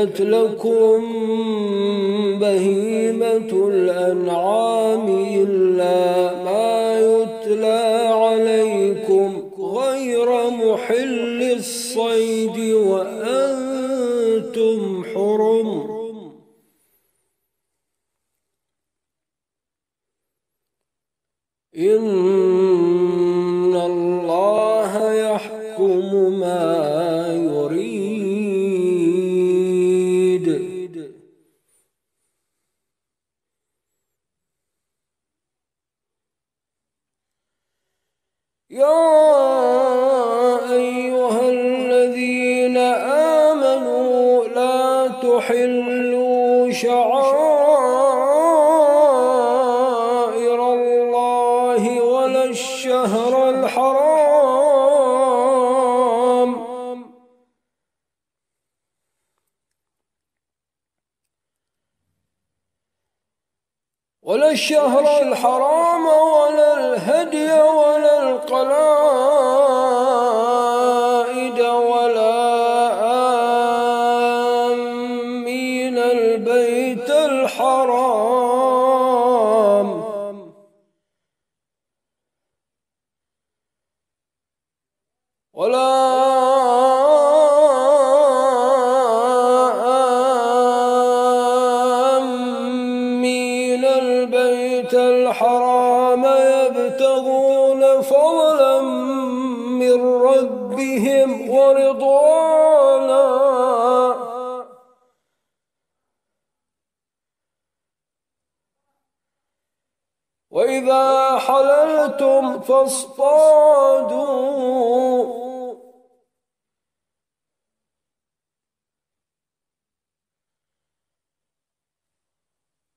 أحلت لكم بهيمة الأنعام إلا الشهر الحرام ولا الهدي ولا القلائد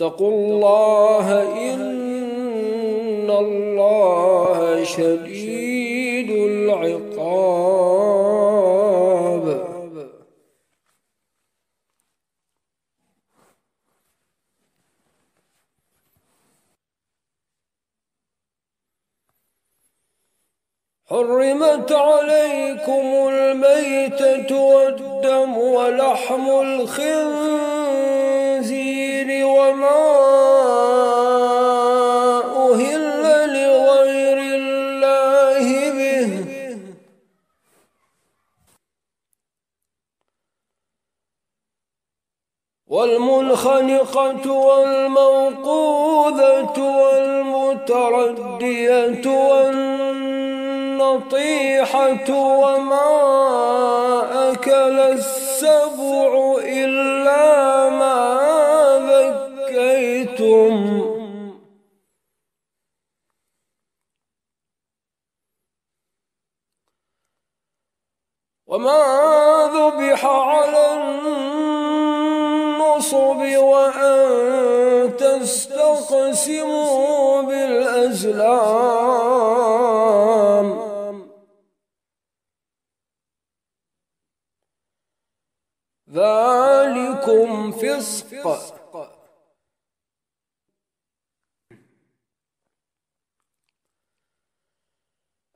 واتقوا الله إن الله شديد العقاب. حرمت عليكم الميتة والدم ولحم الخنزير. وما أهل لغير الله به. والمنخنقة والموقوذة والمتردية والنار النطيحة وما أكل السبع إلا ذكيتم وما ذبح على النصب وأن تستقسموا بالأزلام. ذلكم فسق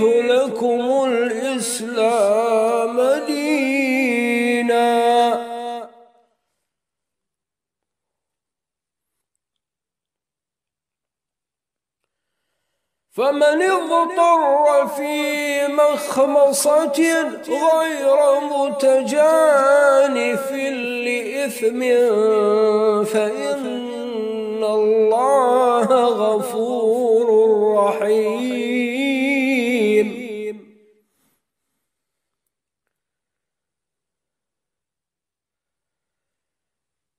لكم الإسلام ديناً. فمن اضطر في مخمصة غير متجانف لإثم فإن الله غفور رحيم.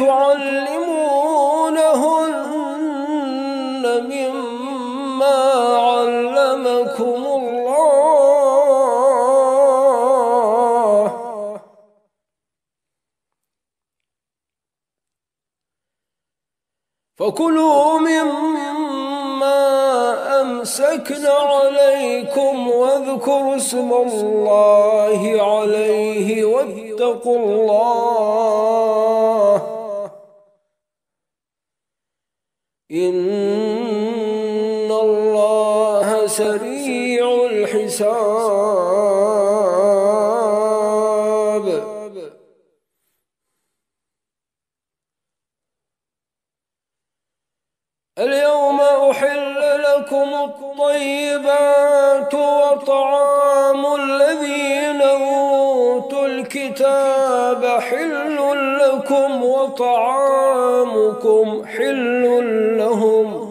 تعلمونهن مما علمكم الله. فكلوا مما أمسكن عليكم واذكروا اسم الله عليه واتقوا الله. إن سريع الحساب اليوم أحل لكم الطيبات وطعام الذين الكتاب حل لكم وطعامكم حل لهم.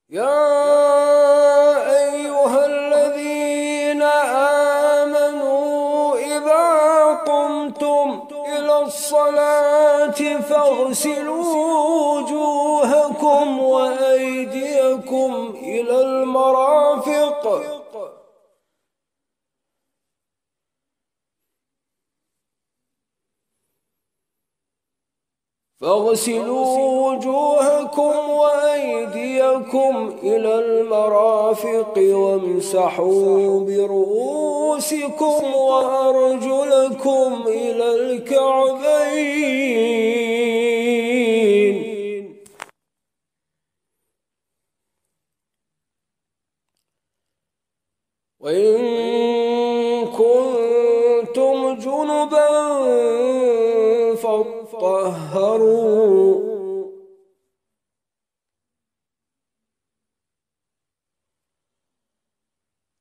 فاغسلوا وجوهكم وأيديكم إلى المرافق فاغسلوا وجوهكم وأيديكم إلى المرافق وامسحوا برؤوسكم وأرجلكم إلى الكعبين. وإن فاطهروا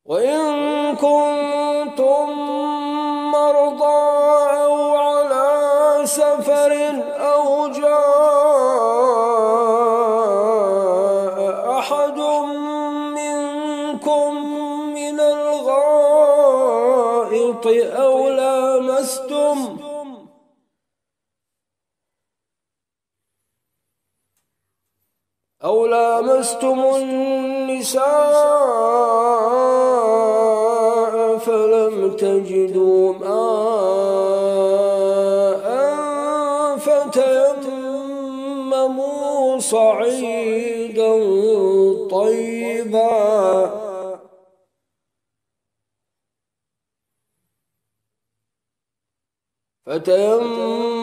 وإن كنتم لامستم النساء فلم تجدوا ماء فتيمموا صعيدا طيبا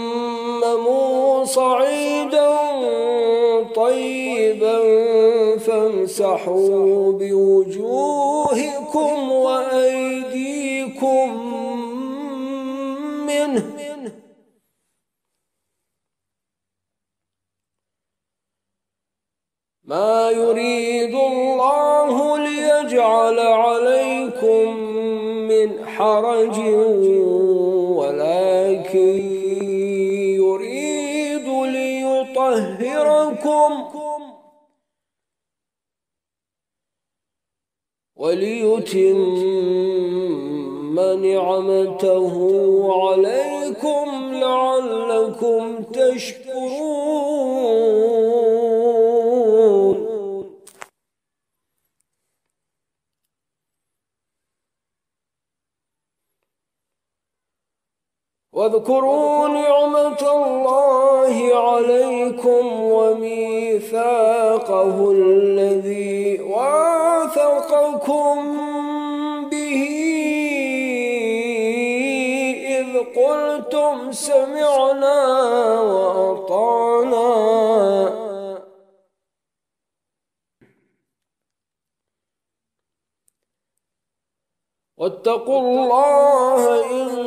فتيمموا صعيدا طيبا فامسحوا بوجوهكم وأيديكم منه. ما يريد الله ليجعل عليكم من حرج وليتم نعمته عليكم لعلكم تشكرون. واذكروا نعمة الله عليكم وميثاقه الذي واثقكم سمعنا وأطعنا واتقوا الله إن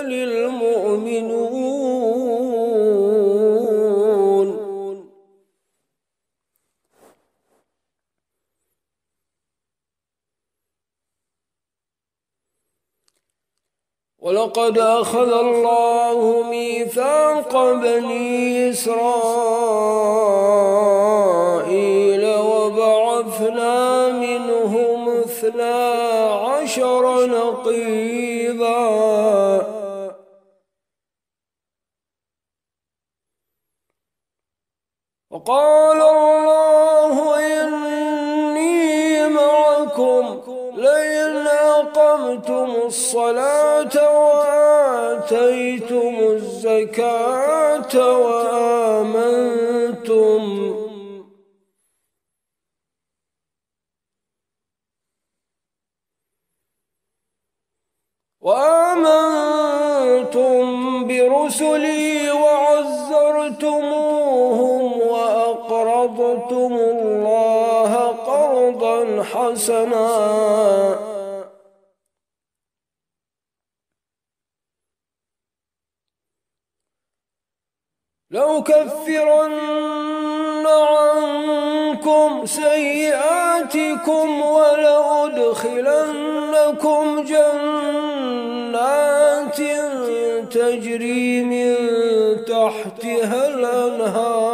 المؤمنون ولقد أخذ الله ميثاق بني إسرائيل وبعثنا اثنا عشر نقيبا. وقال الله إني معكم لئن أقمتم الصلاة وآتيتم الزكاة وآمنتم. وآمنتم برسلي وعزرتموهم قرضا حسنا لو كفرن عنكم سيئاتكم ولأدخلنكم جنات تجري من تحتها الأنهار.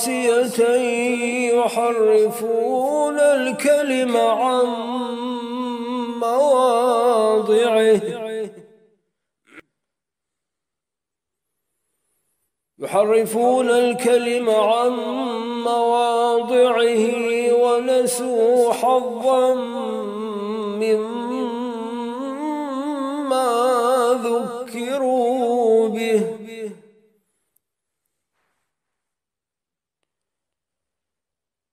قاسية يحرفون الكلم عن مواضعه. يحرفون الكلم عن مواضعه ونسوا حظا مما ذكروا به.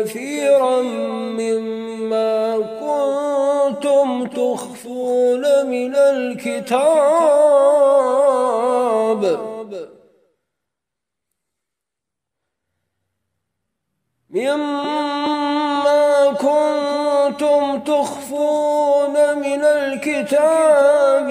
كثيرا مما كنتم تخفون من الكتاب. مما كنتم تخفون من الكتاب.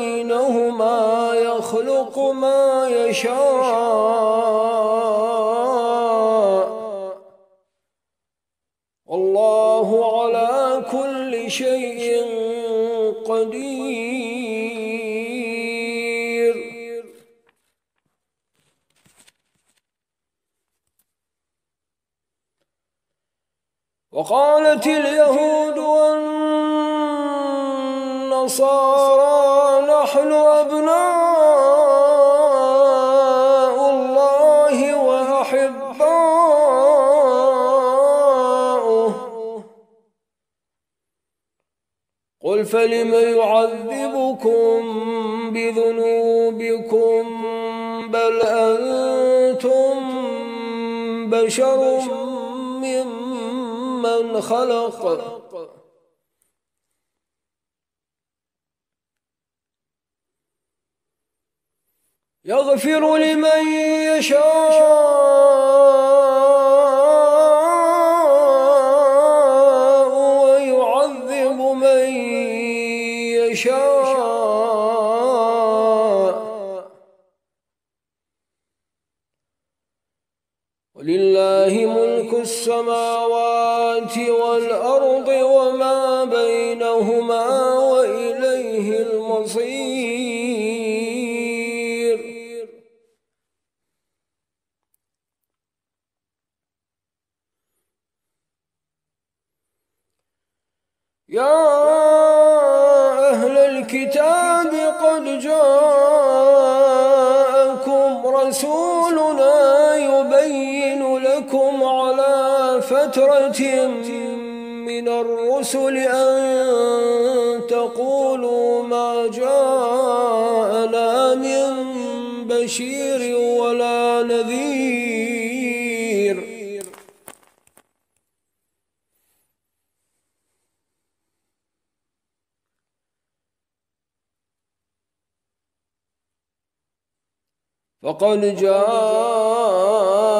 بينهما يخلق ما يشاء والله على كل شيء قدير وقالت اليهود والنصارى فلم يعذبكم بذنوبكم بل أنتم بشر ممن خلق. يغفر لمن يشاء. السماوات والأرض وما بينهما وإليه المصير. يا أهل الكتاب قد جاءكم رسولنا يبين لكم على فترة من الرسل أن تقولوا ما جاءنا من بشير ولا نذير. فقد جاءكم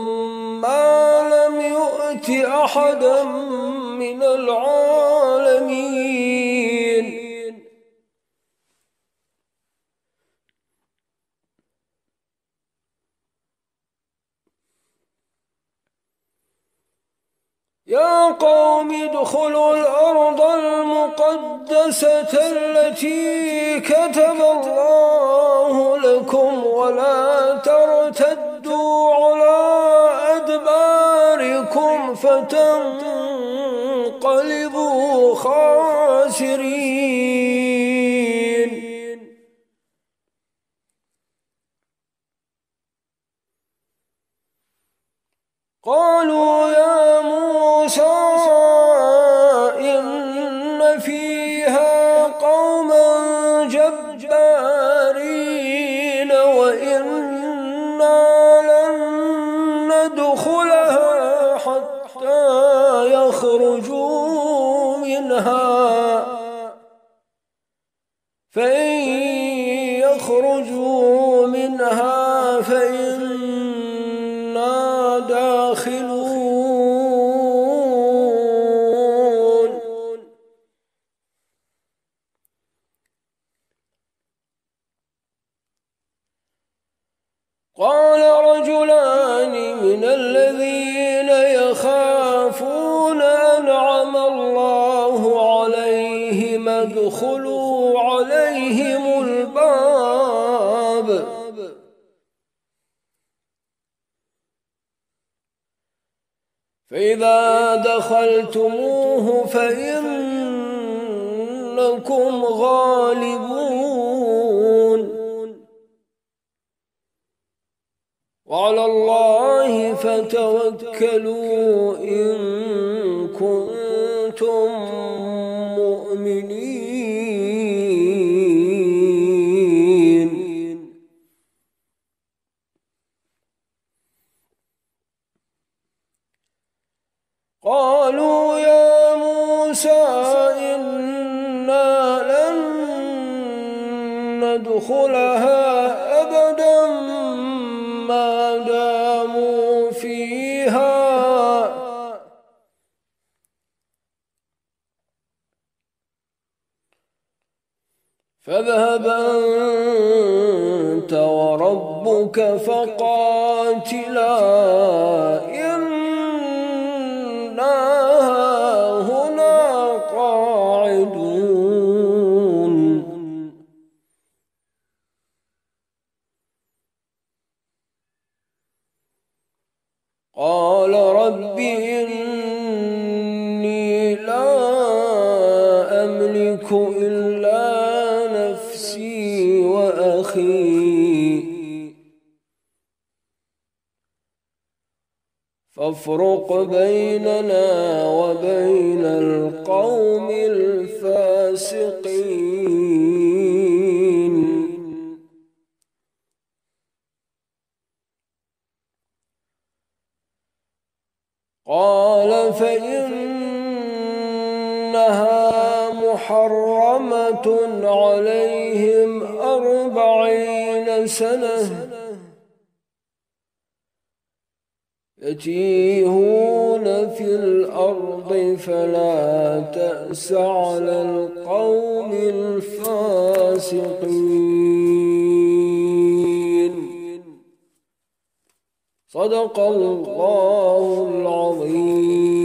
أحدا من العالمين. يا قوم ادخلوا الأرض المقدسة التي كتب الله لكم ولا فتنقلبوا خاسرين. قالوا يا موسى فإن يخرجوا منها فإنا داخلون قال رجلان من الذين يخافون أنعم الله عليهم ادخلوا فإذا دخلتموه فإنكم غالبون. وعلى الله فتوكلوا إن كنتم مؤمنين. قالوا يا موسى إنا لن ندخلها فافرق بيننا وبين القوم الفاسقين. قال فإنها محرمة عليهم أربعين سنة. يتيهون في الأرض فلا تأس على القوم الفاسقين. صدق الله العظيم.